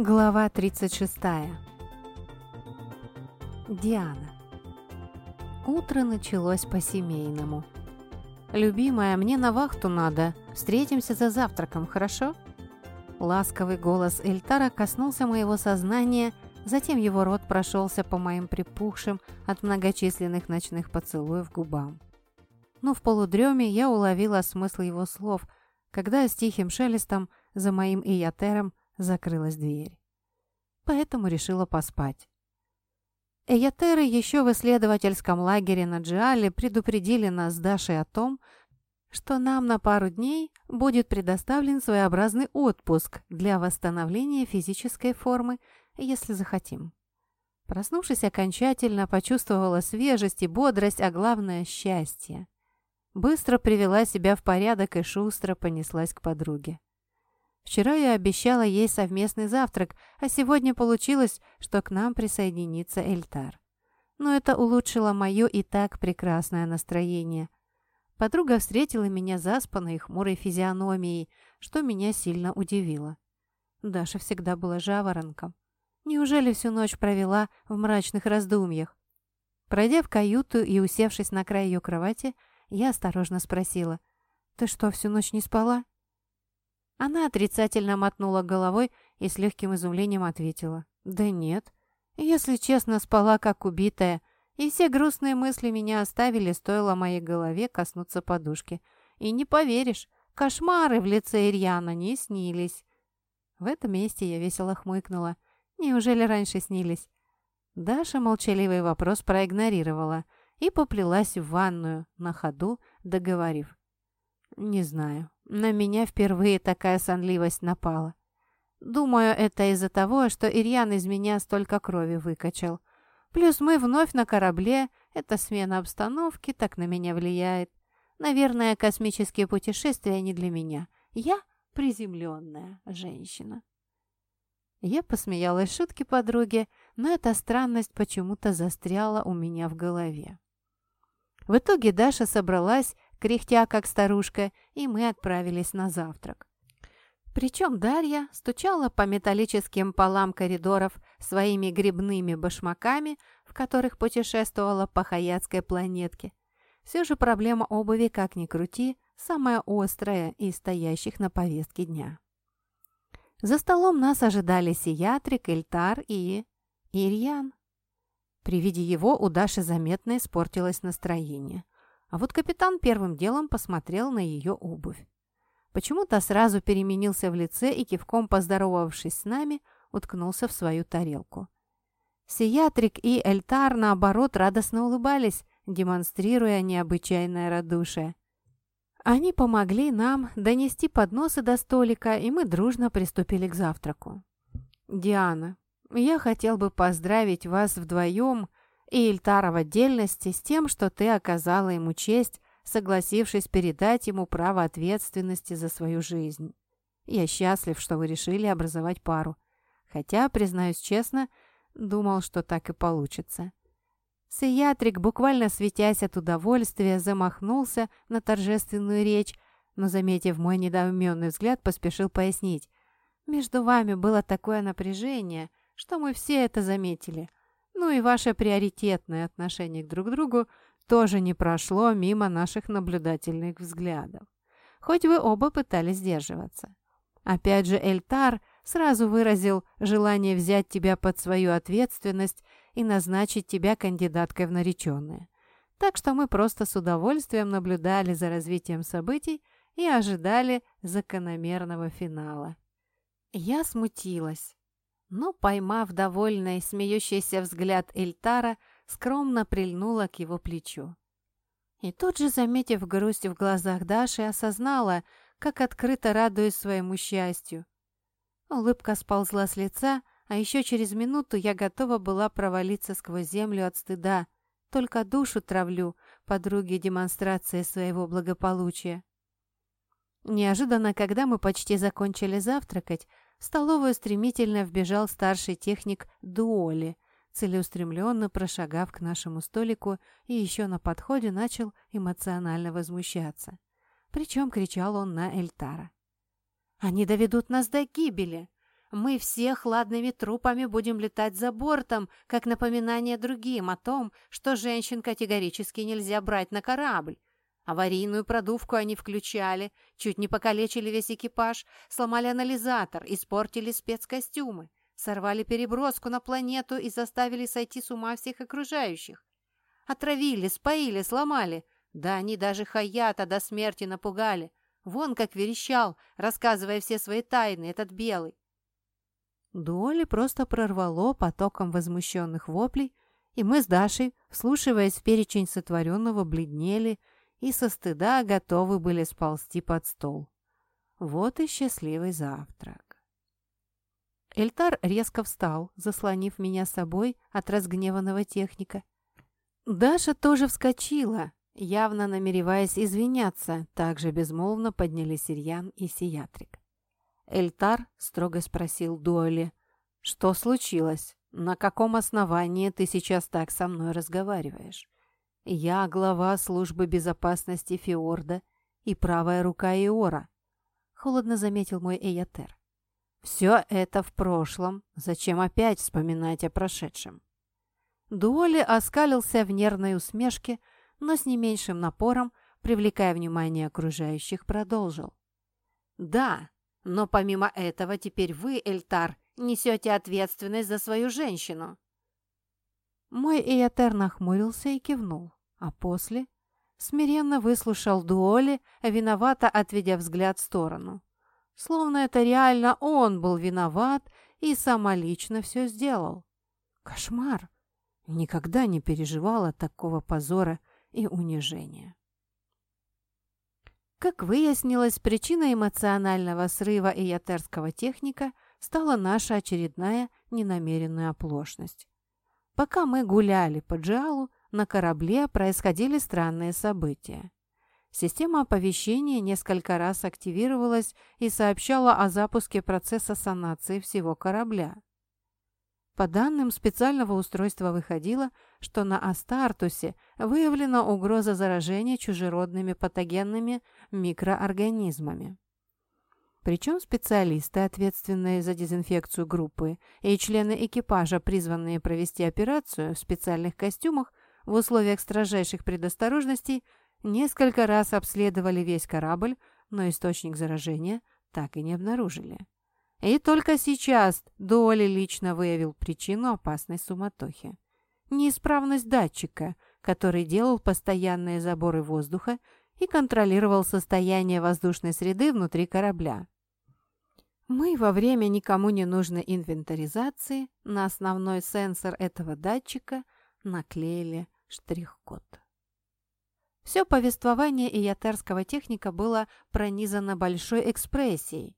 Глава 36. Диана. Утро началось по-семейному. «Любимая, мне на вахту надо. Встретимся за завтраком, хорошо?» Ласковый голос Эльтара коснулся моего сознания, затем его рот прошелся по моим припухшим от многочисленных ночных поцелуев губам. Но в полудреме я уловила смысл его слов, когда с тихим шелестом за моим иятером закрылась дверь. Поэтому решила поспать. Эйотеры еще в исследовательском лагере на Джиале предупредили нас с Дашей о том, что нам на пару дней будет предоставлен своеобразный отпуск для восстановления физической формы, если захотим. Проснувшись окончательно, почувствовала свежесть и бодрость, а главное – счастье. Быстро привела себя в порядок и шустро понеслась к подруге. Вчера я обещала ей совместный завтрак, а сегодня получилось, что к нам присоединится Эльтар. Но это улучшило мое и так прекрасное настроение. Подруга встретила меня заспанной хмурой физиономией, что меня сильно удивило. Даша всегда была жаворонком. Неужели всю ночь провела в мрачных раздумьях? Пройдя в каюту и усевшись на край ее кровати, я осторожно спросила, «Ты что, всю ночь не спала?» Она отрицательно мотнула головой и с легким изумлением ответила. «Да нет. Если честно, спала как убитая, и все грустные мысли меня оставили, стоило моей голове коснуться подушки. И не поверишь, кошмары в лице Ирьяна не снились». В этом месте я весело хмыкнула. «Неужели раньше снились?» Даша молчаливый вопрос проигнорировала и поплелась в ванную, на ходу договорив. «Не знаю. На меня впервые такая сонливость напала. Думаю, это из-за того, что Ирьян из меня столько крови выкачал. Плюс мы вновь на корабле, эта смена обстановки так на меня влияет. Наверное, космические путешествия не для меня. Я приземленная женщина. Я посмеялась шутки подруги, но эта странность почему-то застряла у меня в голове. В итоге Даша собралась кряхтя как старушка, и мы отправились на завтрак. Причем Дарья стучала по металлическим полам коридоров своими грибными башмаками, в которых путешествовала по хаятской планетке. Все же проблема обуви, как ни крути, самая острая из стоящих на повестке дня. За столом нас ожидали Сиатрик, Эльтар и... Ирьян. При виде его у Даши заметно испортилось настроение – а вот капитан первым делом посмотрел на ее обувь. Почему-то сразу переменился в лице и, кивком поздоровавшись с нами, уткнулся в свою тарелку. Сиатрик и Эльтар, наоборот, радостно улыбались, демонстрируя необычайное радушие. Они помогли нам донести подносы до столика, и мы дружно приступили к завтраку. «Диана, я хотел бы поздравить вас вдвоем и Ильтара в отдельности с тем, что ты оказала ему честь, согласившись передать ему право ответственности за свою жизнь. Я счастлив, что вы решили образовать пару. Хотя, признаюсь честно, думал, что так и получится. Сиатрик, буквально светясь от удовольствия, замахнулся на торжественную речь, но, заметив мой недоуменный взгляд, поспешил пояснить. «Между вами было такое напряжение, что мы все это заметили. Ну и ваше приоритетное отношение друг к другу тоже не прошло мимо наших наблюдательных взглядов. Хоть вы оба пытались сдерживаться. Опять же, Эльтар сразу выразил желание взять тебя под свою ответственность и назначить тебя кандидаткой в нареченные. Так что мы просто с удовольствием наблюдали за развитием событий и ожидали закономерного финала. Я смутилась но, поймав довольный, смеющийся взгляд Эльтара, скромно прильнула к его плечу. И тут же, заметив грусть в глазах Даши, осознала, как открыто радуюсь своему счастью. Улыбка сползла с лица, а еще через минуту я готова была провалиться сквозь землю от стыда. Только душу травлю, подруге демонстрации своего благополучия. Неожиданно, когда мы почти закончили завтракать, в столовую стремительно вбежал старший техник Дуоли, целеустремленно прошагав к нашему столику и еще на подходе начал эмоционально возмущаться. Причем кричал он на Эльтара. «Они доведут нас до гибели! мы все хладными трупами будем летать за бортом, как напоминание другим о том, что женщин категорически нельзя брать на корабль. Аварийную продувку они включали, чуть не покалечили весь экипаж, сломали анализатор, испортили спецкостюмы, сорвали переброску на планету и заставили сойти с ума всех окружающих. Отравили, споили, сломали. Да они даже Хаята до смерти напугали. Вон как верещал, рассказывая все свои тайны, этот белый. Доли просто прорвало потоком возмущенных воплей, и мы с Дашей, вслушиваясь в перечень сотворенного, бледнели и со стыда готовы были сползти под стол. Вот и счастливый завтрак. Эльтар резко встал, заслонив меня собой от разгневанного техника. Даша тоже вскочила, явно намереваясь извиняться, также безмолвно поднялись Ирьян и Сиятрик. Эльтар строго спросил Дуэли, «Что случилось? На каком основании ты сейчас так со мной разговариваешь? Я глава службы безопасности Фиорда и правая рука Иора», — холодно заметил мой Эйотер. «Все это в прошлом. Зачем опять вспоминать о прошедшем?» Дуоли оскалился в нервной усмешке, но с не меньшим напором, привлекая внимание окружающих, продолжил. «Да, но помимо этого теперь вы, Эльтар, несете ответственность за свою женщину». Мой Эйотер нахмурился и кивнул, а после смиренно выслушал Дуоли, виновато отведя взгляд в сторону. Словно это реально он был виноват и самолично все сделал. Кошмар! Никогда не переживала такого позора и унижения. Как выяснилось, причиной эмоционального срыва иятерского техника стала наша очередная ненамеренная оплошность. Пока мы гуляли по Джиалу, на корабле происходили странные события. Система оповещения несколько раз активировалась и сообщала о запуске процесса санации всего корабля. По данным специального устройства выходило, что на Астартусе выявлена угроза заражения чужеродными патогенными микроорганизмами. Причем специалисты, ответственные за дезинфекцию группы, и члены экипажа, призванные провести операцию в специальных костюмах в условиях строжайших предосторожностей, несколько раз обследовали весь корабль, но источник заражения так и не обнаружили. И только сейчас Доли лично выявил причину опасной суматохи. Неисправность датчика, который делал постоянные заборы воздуха и контролировал состояние воздушной среды внутри корабля. Мы во время никому не нужной инвентаризации на основной сенсор этого датчика наклеили штрих-код. Все повествование иятарского техника было пронизано большой экспрессией,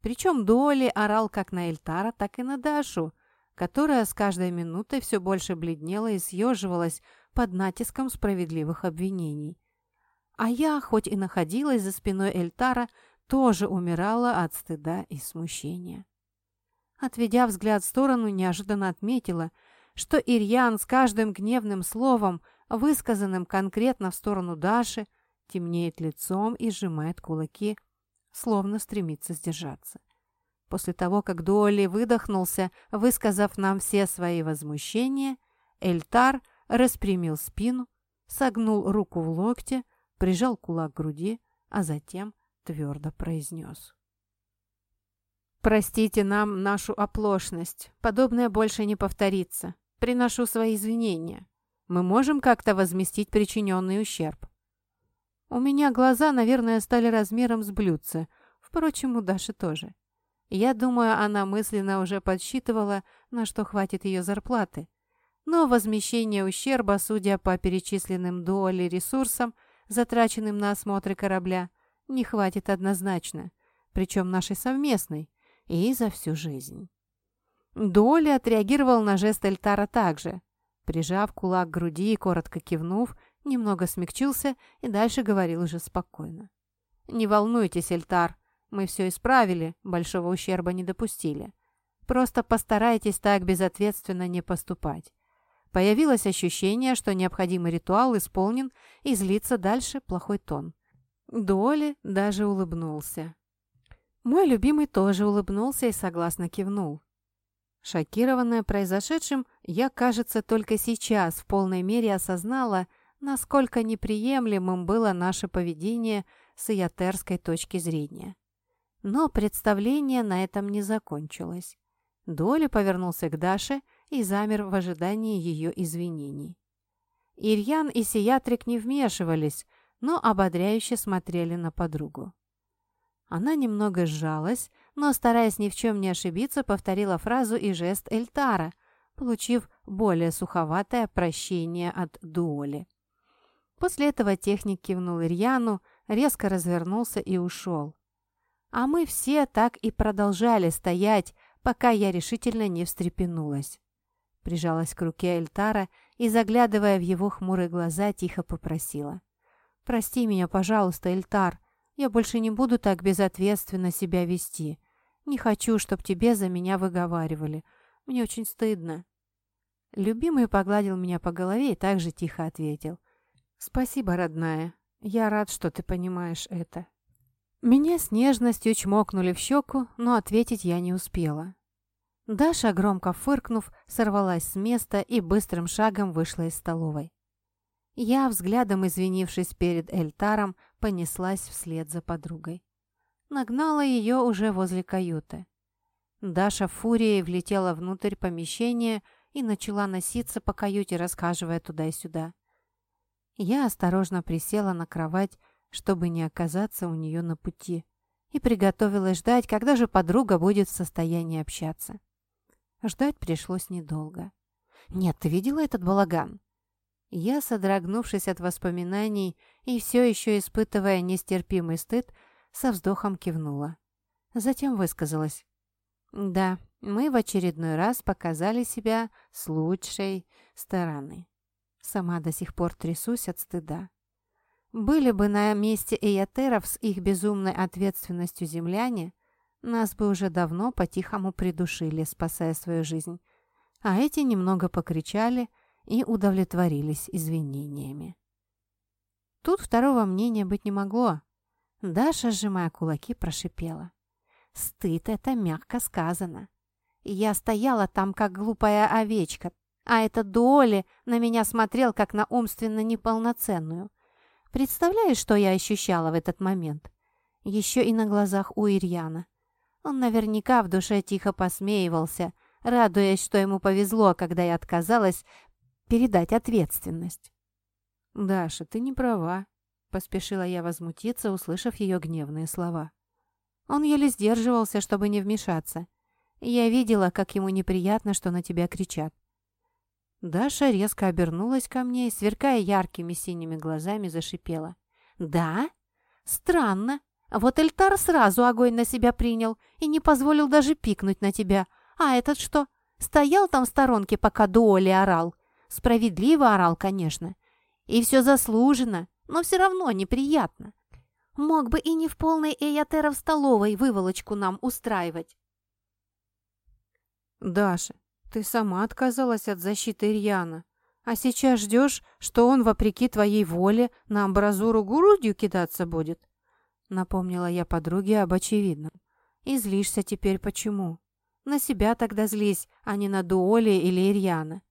причем Доли орал как на Эльтара, так и на Дашу, которая с каждой минутой все больше бледнела и съеживалась под натиском справедливых обвинений. А я, хоть и находилась за спиной Эльтара, тоже умирала от стыда и смущения. Отведя взгляд в сторону, неожиданно отметила, что Ирьян с каждым гневным словом, высказанным конкретно в сторону Даши, темнеет лицом и сжимает кулаки, словно стремится сдержаться. После того, как Дуоли выдохнулся, высказав нам все свои возмущения, Эльтар распрямил спину, согнул руку в локте, прижал кулак к груди, а затем твердо произнес. «Простите нам нашу оплошность. Подобное больше не повторится. Приношу свои извинения. Мы можем как-то возместить причиненный ущерб. У меня глаза, наверное, стали размером с блюдце. Впрочем, у Даши тоже. Я думаю, она мысленно уже подсчитывала, на что хватит ее зарплаты. Но возмещение ущерба, судя по перечисленным доли ресурсам, затраченным на осмотры корабля, не хватит однозначно, причем нашей совместной, и за всю жизнь. Доли отреагировал на жест Эльтара также. Прижав кулак к груди и коротко кивнув, немного смягчился и дальше говорил уже спокойно. «Не волнуйтесь, Эльтар, мы все исправили, большого ущерба не допустили. Просто постарайтесь так безответственно не поступать. Появилось ощущение, что необходимый ритуал исполнен и злится дальше плохой тон. Доли даже улыбнулся. Мой любимый тоже улыбнулся и согласно кивнул. Шокированная произошедшим, я, кажется, только сейчас в полной мере осознала, насколько неприемлемым было наше поведение с иятерской точки зрения. Но представление на этом не закончилось. Доли повернулся к Даше и замер в ожидании ее извинений. Ирьян и Сиятрик не вмешивались, но ободряюще смотрели на подругу. Она немного сжалась, но, стараясь ни в чем не ошибиться, повторила фразу и жест Эльтара, получив более суховатое прощение от Дуоли. После этого техник кивнул Ирьяну, резко развернулся и ушел. А мы все так и продолжали стоять, пока я решительно не встрепенулась. Прижалась к руке Эльтара и, заглядывая в его хмурые глаза, тихо попросила. «Прости меня, пожалуйста, Эльтар. Я больше не буду так безответственно себя вести. Не хочу, чтобы тебе за меня выговаривали. Мне очень стыдно». Любимый погладил меня по голове и также тихо ответил. «Спасибо, родная. Я рад, что ты понимаешь это». Меня с нежностью чмокнули в щеку, но ответить я не успела. Даша, громко фыркнув, сорвалась с места и быстрым шагом вышла из столовой. Я, взглядом извинившись перед Эльтаром, понеслась вслед за подругой. Нагнала ее уже возле каюты. Даша фурией влетела внутрь помещения и начала носиться по каюте, рассказывая туда и сюда. Я осторожно присела на кровать, чтобы не оказаться у нее на пути, и приготовилась ждать, когда же подруга будет в состоянии общаться. Ждать пришлось недолго. «Нет, ты видела этот балаган?» Я, содрогнувшись от воспоминаний и все еще испытывая нестерпимый стыд, со вздохом кивнула. Затем высказалась. «Да, мы в очередной раз показали себя с лучшей стороны. Сама до сих пор трясусь от стыда. Были бы на месте эйотеров с их безумной ответственностью земляне, нас бы уже давно по-тихому придушили, спасая свою жизнь. А эти немного покричали и удовлетворились извинениями. Тут второго мнения быть не могло. Даша, сжимая кулаки, прошипела. «Стыд — это мягко сказано. Я стояла там, как глупая овечка, а этот Дуоли на меня смотрел, как на умственно неполноценную. Представляешь, что я ощущала в этот момент? Еще и на глазах у Ирьяна. Он наверняка в душе тихо посмеивался, радуясь, что ему повезло, когда я отказалась передать ответственность. «Даша, ты не права», — поспешила я возмутиться, услышав ее гневные слова. Он еле сдерживался, чтобы не вмешаться. Я видела, как ему неприятно, что на тебя кричат. Даша резко обернулась ко мне и, сверкая яркими синими глазами, зашипела. «Да? Странно. Вот Эльтар сразу огонь на себя принял и не позволил даже пикнуть на тебя. А этот что? Стоял там в сторонке, пока Дуоли орал. Справедливо орал, конечно. И все заслужено, но все равно неприятно. Мог бы и не в полной Эйотера в столовой выволочку нам устраивать». «Даша, ты сама отказалась от защиты Ирьяна, а сейчас ждешь, что он, вопреки твоей воле, на амбразуру грудью кидаться будет?» Напомнила я подруге об очевидном. «И злишься теперь почему? На себя тогда злись, а не на Дуоли или Ирьяна.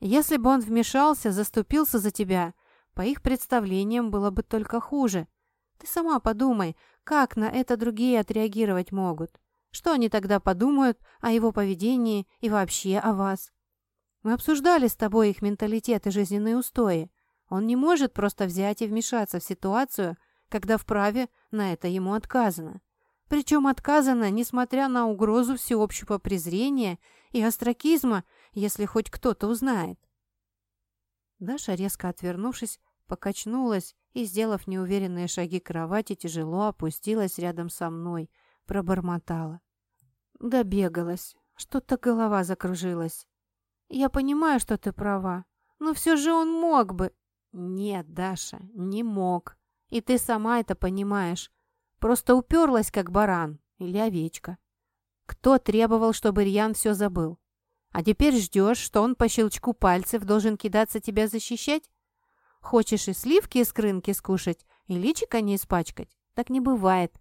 Если бы он вмешался, заступился за тебя, по их представлениям было бы только хуже. Ты сама подумай, как на это другие отреагировать могут. Что они тогда подумают о его поведении и вообще о вас? Мы обсуждали с тобой их менталитет и жизненные устои. Он не может просто взять и вмешаться в ситуацию, когда вправе на это ему отказано. Причем отказано, несмотря на угрозу всеобщего презрения и остракизма, если хоть кто-то узнает. Даша, резко отвернувшись, покачнулась и, сделав неуверенные шаги к кровати, тяжело опустилась рядом со мной – пробормотала. Добегалась. Что-то голова закружилась. Я понимаю, что ты права, но все же он мог бы. Нет, Даша, не мог. И ты сама это понимаешь. Просто уперлась, как баран или овечка. Кто требовал, чтобы Рьян все забыл? А теперь ждешь, что он по щелчку пальцев должен кидаться тебя защищать? Хочешь и сливки из крынки скушать, и личика не испачкать? Так не бывает.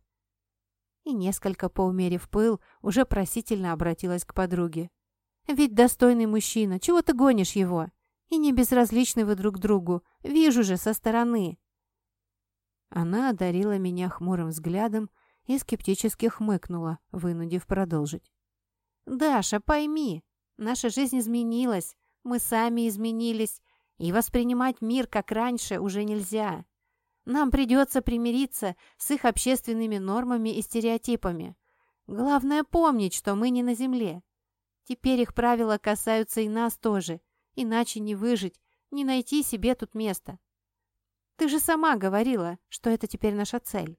И несколько поумерив пыл, уже просительно обратилась к подруге. «Ведь достойный мужчина, чего ты гонишь его? И не безразличны вы друг другу, вижу же со стороны». Она одарила меня хмурым взглядом и скептически хмыкнула, вынудив продолжить. «Даша, пойми, наша жизнь изменилась, мы сами изменились, и воспринимать мир как раньше уже нельзя. Нам придется примириться с их общественными нормами и стереотипами. Главное помнить, что мы не на земле. Теперь их правила касаются и нас тоже, иначе не выжить, не найти себе тут места. Ты же сама говорила, что это теперь наша цель.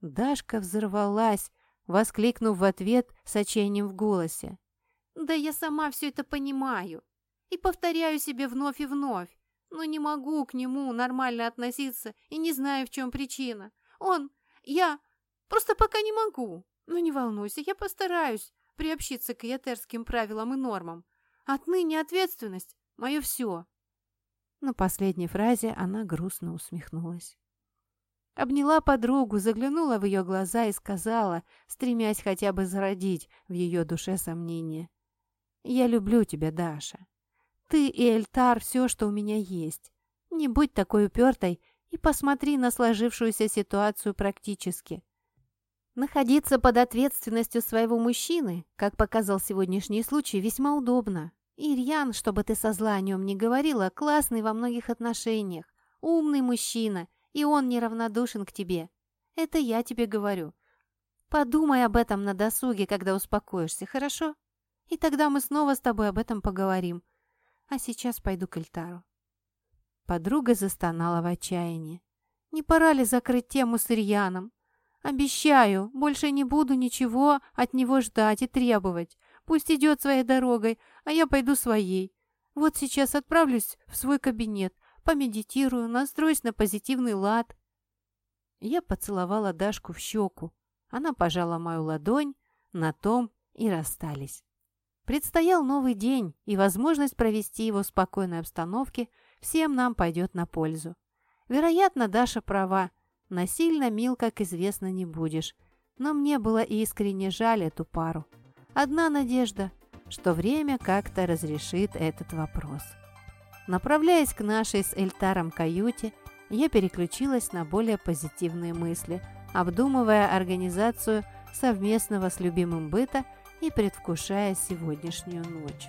Дашка взорвалась, воскликнув в ответ с в голосе. «Да я сама все это понимаю и повторяю себе вновь и вновь, но не могу к нему нормально относиться и не знаю, в чем причина. Он... я... просто пока не могу. Но не волнуйся, я постараюсь приобщиться к ятерским правилам и нормам. Отныне ответственность — мое все». На последней фразе она грустно усмехнулась. Обняла подругу, заглянула в ее глаза и сказала, стремясь хотя бы зародить в ее душе сомнения. «Я люблю тебя, Даша. Ты и Эльтар — все, что у меня есть. Не будь такой упертой и посмотри на сложившуюся ситуацию практически. Находиться под ответственностью своего мужчины, как показал сегодняшний случай, весьма удобно. Ирьян, чтобы ты со зла о нем не говорила, классный во многих отношениях, умный мужчина — и он неравнодушен к тебе. Это я тебе говорю. Подумай об этом на досуге, когда успокоишься, хорошо? И тогда мы снова с тобой об этом поговорим. А сейчас пойду к Эльтару». Подруга застонала в отчаянии. «Не пора ли закрыть тему с Ирьяном? Обещаю, больше не буду ничего от него ждать и требовать. Пусть идет своей дорогой, а я пойду своей. Вот сейчас отправлюсь в свой кабинет, помедитирую, настроюсь на позитивный лад. Я поцеловала Дашку в щеку. Она пожала мою ладонь, на том и расстались. Предстоял новый день, и возможность провести его в спокойной обстановке всем нам пойдет на пользу. Вероятно, Даша права. Насильно мил, как известно, не будешь. Но мне было искренне жаль эту пару. Одна надежда, что время как-то разрешит этот вопрос. Направляясь к нашей с Эльтаром каюте, я переключилась на более позитивные мысли, обдумывая организацию совместного с любимым быта и предвкушая сегодняшнюю ночь.